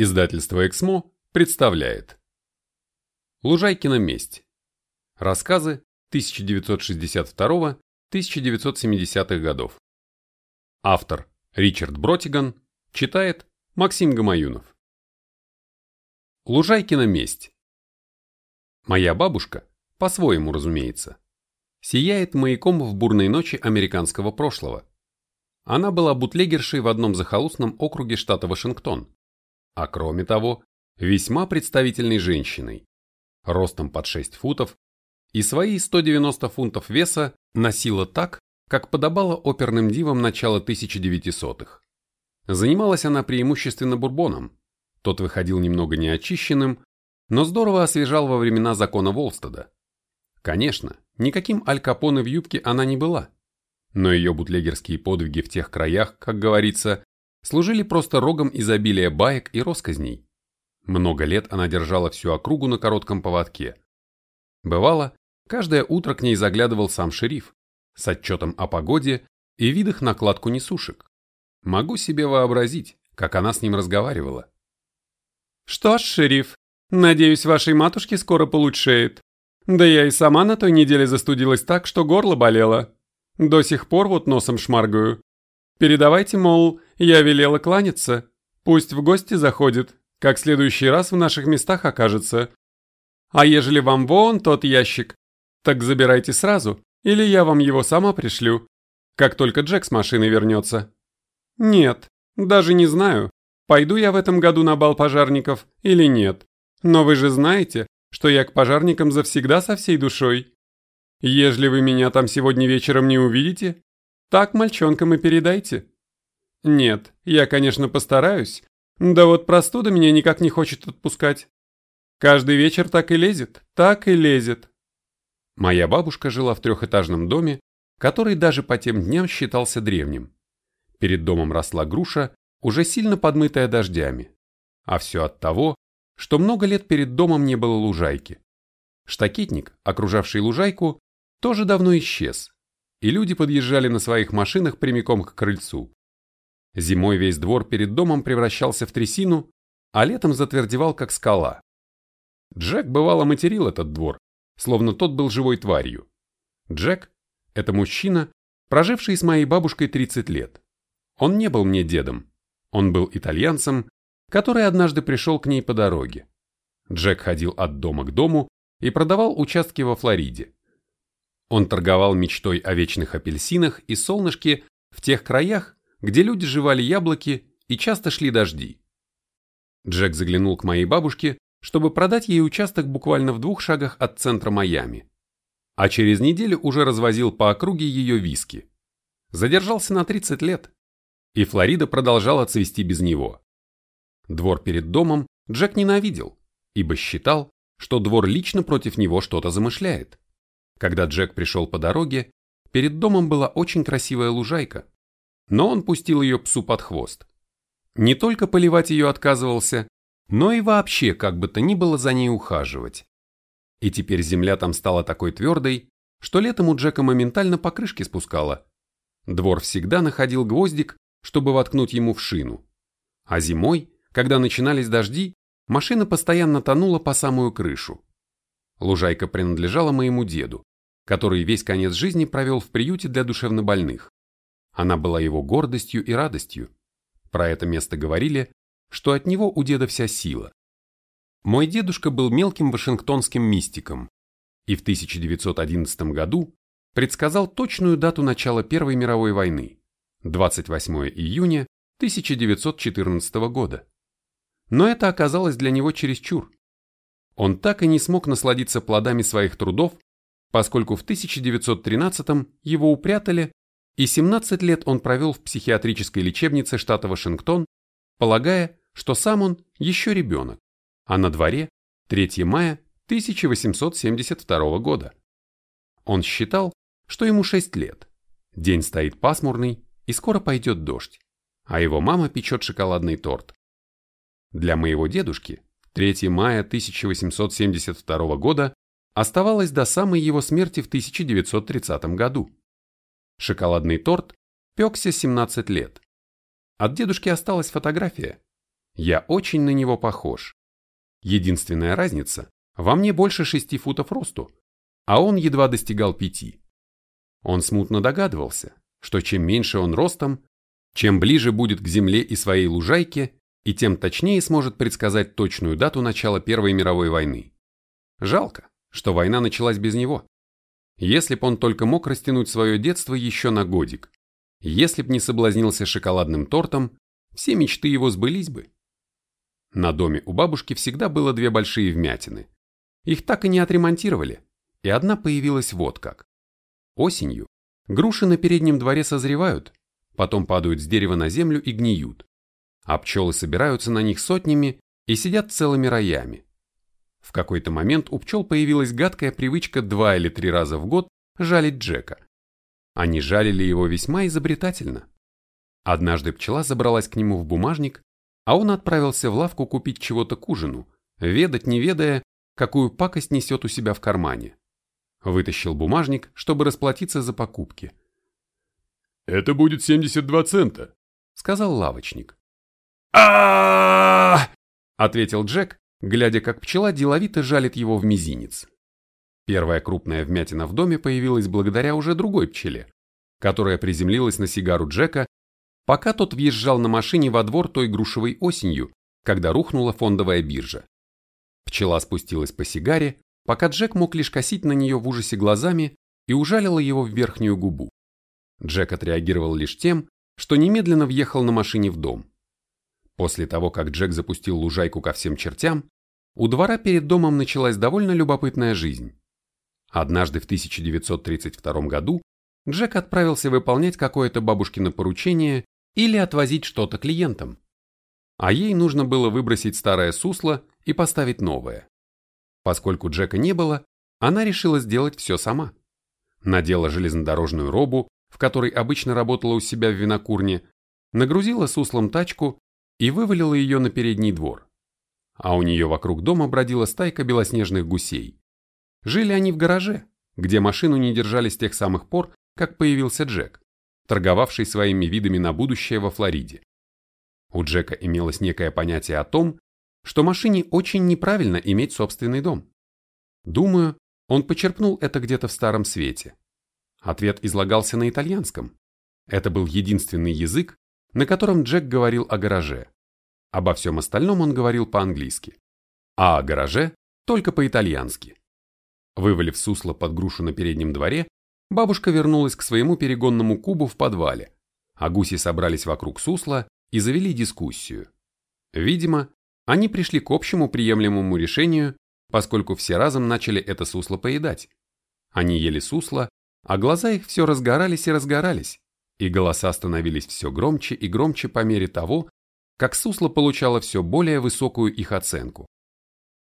Издательство «Эксмо» представляет Лужайкина месть. Рассказы 1962-1970-х годов. Автор Ричард Бротиган читает Максим Гамаюнов. Лужайкина месть. Моя бабушка, по-своему разумеется, сияет маяком в бурной ночи американского прошлого. Она была бутлегершей в одном захолустном округе штата Вашингтон а кроме того, весьма представительной женщиной, ростом под 6 футов и свои 190 фунтов веса носила так, как подобало оперным дивам начала 1900-х. Занималась она преимущественно бурбоном, тот выходил немного неочищенным, но здорово освежал во времена закона Волстеда. Конечно, никаким Аль Капоне в юбке она не была, но ее бутлегерские подвиги в тех краях, как говорится, служили просто рогом изобилия баек и росказней. Много лет она держала всю округу на коротком поводке. Бывало, каждое утро к ней заглядывал сам шериф с отчетом о погоде и видах накладку несушек. Могу себе вообразить, как она с ним разговаривала. «Что ж, шериф, надеюсь, вашей матушке скоро получшеет. Да я и сама на той неделе застудилась так, что горло болело. До сих пор вот носом шмаргаю. Передавайте, мол, я велела кланяться. Пусть в гости заходит, как следующий раз в наших местах окажется. А ежели вам вон тот ящик, так забирайте сразу, или я вам его сама пришлю, как только Джек с машины вернется. Нет, даже не знаю, пойду я в этом году на бал пожарников или нет. Но вы же знаете, что я к пожарникам завсегда со всей душой. Ежели вы меня там сегодня вечером не увидите, так мальчонкам и передайте. Нет, я, конечно, постараюсь, да вот простуда меня никак не хочет отпускать. Каждый вечер так и лезет, так и лезет. Моя бабушка жила в трехэтажном доме, который даже по тем дням считался древним. Перед домом росла груша, уже сильно подмытая дождями. А все от того, что много лет перед домом не было лужайки. Штакетник, окружавший лужайку, тоже давно исчез, и люди подъезжали на своих машинах прямиком к крыльцу. Зимой весь двор перед домом превращался в трясину, а летом затвердевал как скала. Джек бывало материл этот двор, словно тот был живой тварью. Джек – это мужчина, проживший с моей бабушкой 30 лет. Он не был мне дедом, он был итальянцем, который однажды пришел к ней по дороге. Джек ходил от дома к дому и продавал участки во Флориде. Он торговал мечтой о вечных апельсинах и солнышке в тех краях, где люди жевали яблоки и часто шли дожди. Джек заглянул к моей бабушке, чтобы продать ей участок буквально в двух шагах от центра Майами. А через неделю уже развозил по округе ее виски. Задержался на 30 лет, и Флорида продолжала цвести без него. Двор перед домом Джек ненавидел, ибо считал, что двор лично против него что-то замышляет. Когда Джек пришел по дороге, перед домом была очень красивая лужайка, но он пустил ее псу под хвост. Не только поливать ее отказывался, но и вообще как бы то ни было за ней ухаживать. И теперь земля там стала такой твердой, что летом у Джека моментально покрышки спускала. Двор всегда находил гвоздик, чтобы воткнуть ему в шину. А зимой, когда начинались дожди, машина постоянно тонула по самую крышу. Лужайка принадлежала моему деду который весь конец жизни провел в приюте для душевнобольных. Она была его гордостью и радостью. Про это место говорили, что от него у деда вся сила. Мой дедушка был мелким вашингтонским мистиком и в 1911 году предсказал точную дату начала Первой мировой войны – 28 июня 1914 года. Но это оказалось для него чересчур. Он так и не смог насладиться плодами своих трудов поскольку в 1913 его упрятали, и 17 лет он провел в психиатрической лечебнице штата Вашингтон, полагая, что сам он еще ребенок, а на дворе 3 мая 1872 года. Он считал, что ему 6 лет, день стоит пасмурный и скоро пойдет дождь, а его мама печет шоколадный торт. Для моего дедушки 3 мая 1872 года оставалось до самой его смерти в 1930 году. Шоколадный торт пекся 17 лет. От дедушки осталась фотография. Я очень на него похож. Единственная разница, во мне больше шести футов росту, а он едва достигал пяти. Он смутно догадывался, что чем меньше он ростом, чем ближе будет к земле и своей лужайке, и тем точнее сможет предсказать точную дату начала Первой мировой войны. Жалко, что война началась без него. Если б он только мог растянуть свое детство еще на годик, если б не соблазнился шоколадным тортом, все мечты его сбылись бы. На доме у бабушки всегда было две большие вмятины. Их так и не отремонтировали, и одна появилась вот как. Осенью груши на переднем дворе созревают, потом падают с дерева на землю и гниют, а пчелы собираются на них сотнями и сидят целыми роями. В какой-то момент у пчел появилась гадкая привычка два или три раза в год жалить Джека. Они жалили его весьма изобретательно. Однажды пчела забралась к нему в бумажник, а он отправился в лавку купить чего-то к ужину, ведать не ведая, какую пакость несет у себя в кармане. Вытащил бумажник, чтобы расплатиться за покупки. «Это будет 72 цента», — сказал лавочник. А ответил Джек, глядя, как пчела деловито жалит его в мизинец. Первая крупная вмятина в доме появилась благодаря уже другой пчеле, которая приземлилась на сигару Джека, пока тот въезжал на машине во двор той грушевой осенью, когда рухнула фондовая биржа. Пчела спустилась по сигаре, пока Джек мог лишь косить на нее в ужасе глазами и ужалила его в верхнюю губу. Джек отреагировал лишь тем, что немедленно въехал на машине в дом. После того, как Джек запустил лужайку ко всем чертям, у двора перед домом началась довольно любопытная жизнь. Однажды в 1932 году Джек отправился выполнять какое-то бабушкино поручение или отвозить что-то клиентам. А ей нужно было выбросить старое сусло и поставить новое. Поскольку Джека не было, она решила сделать все сама. Надела железнодорожную робу, в которой обычно работала у себя в винокурне, нагрузила суслом тачку и вывалила ее на передний двор. А у нее вокруг дома бродила стайка белоснежных гусей. Жили они в гараже, где машину не держали с тех самых пор, как появился Джек, торговавший своими видами на будущее во Флориде. У Джека имелось некое понятие о том, что машине очень неправильно иметь собственный дом. Думаю, он почерпнул это где-то в Старом Свете. Ответ излагался на итальянском. Это был единственный язык, на котором Джек говорил о гараже. Обо всем остальном он говорил по-английски, а о гараже только по-итальянски. Вывалив сусло под грушу на переднем дворе, бабушка вернулась к своему перегонному кубу в подвале, а гуси собрались вокруг сусла и завели дискуссию. Видимо, они пришли к общему приемлемому решению, поскольку все разом начали это сусло поедать. Они ели сусло, а глаза их все разгорались и разгорались, и голоса становились все громче и громче по мере того, как сусло получало все более высокую их оценку.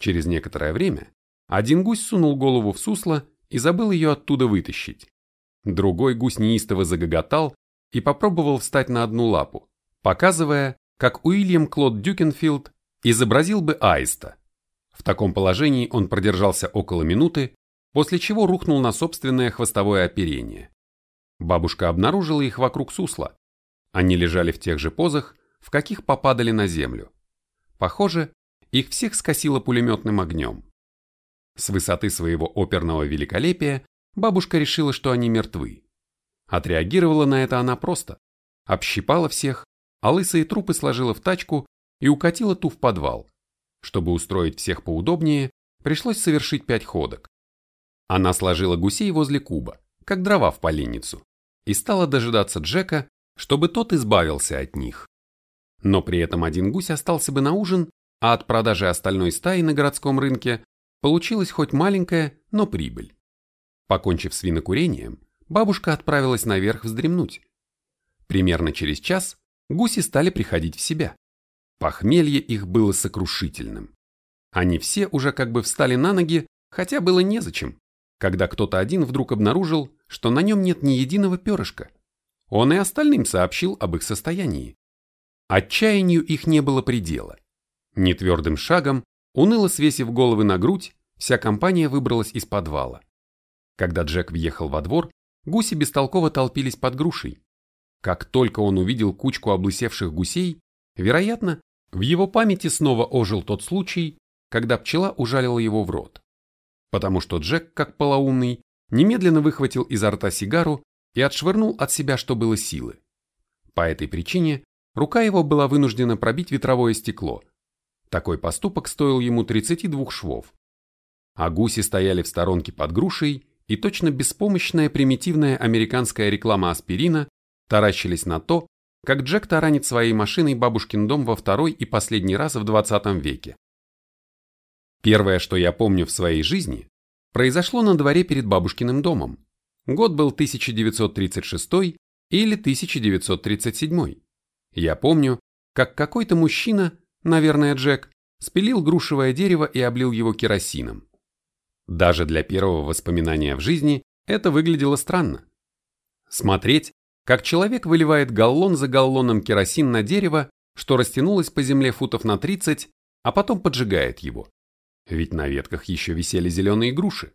Через некоторое время один гусь сунул голову в сусло и забыл ее оттуда вытащить. Другой гусь неистово загоготал и попробовал встать на одну лапу, показывая, как Уильям Клод Дюкенфилд изобразил бы аиста. В таком положении он продержался около минуты, после чего рухнул на собственное хвостовое оперение. Бабушка обнаружила их вокруг сусла. Они лежали в тех же позах, в каких попадали на землю. Похоже, их всех скосило пулеметным огнем. С высоты своего оперного великолепия бабушка решила, что они мертвы. Отреагировала на это она просто. Общипала всех, а лысые трупы сложила в тачку и укатила ту в подвал. Чтобы устроить всех поудобнее, пришлось совершить пять ходок. Она сложила гусей возле куба, как дрова в поленницу, и стала дожидаться Джека, чтобы тот избавился от них. Но при этом один гусь остался бы на ужин, а от продажи остальной стаи на городском рынке получилась хоть маленькая, но прибыль. Покончив с винокурением, бабушка отправилась наверх вздремнуть. Примерно через час гуси стали приходить в себя. Похмелье их было сокрушительным. Они все уже как бы встали на ноги, хотя было незачем, когда кто-то один вдруг обнаружил, что на нем нет ни единого перышка. Он и остальным сообщил об их состоянии. Отчаянию их не было предела. Нетвердым шагом, уныло свесив головы на грудь, вся компания выбралась из подвала. Когда Джек въехал во двор, гуси бестолково толпились под грушей. Как только он увидел кучку облысевших гусей, вероятно, В его памяти снова ожил тот случай, когда пчела ужалила его в рот. Потому что Джек, как полоумный, немедленно выхватил изо рта сигару и отшвырнул от себя, что было силы. По этой причине рука его была вынуждена пробить ветровое стекло. Такой поступок стоил ему 32 швов. А гуси стояли в сторонке под грушей, и точно беспомощная примитивная американская реклама аспирина таращились на то, как Джек таранит своей машиной бабушкин дом во второй и последний раз в 20 веке. Первое, что я помню в своей жизни, произошло на дворе перед бабушкиным домом. Год был 1936 или 1937. Я помню, как какой-то мужчина, наверное Джек, спилил грушевое дерево и облил его керосином. Даже для первого воспоминания в жизни это выглядело странно. Смотреть, как человек выливает галлон за галлоном керосин на дерево, что растянулось по земле футов на 30, а потом поджигает его. Ведь на ветках еще висели зеленые груши.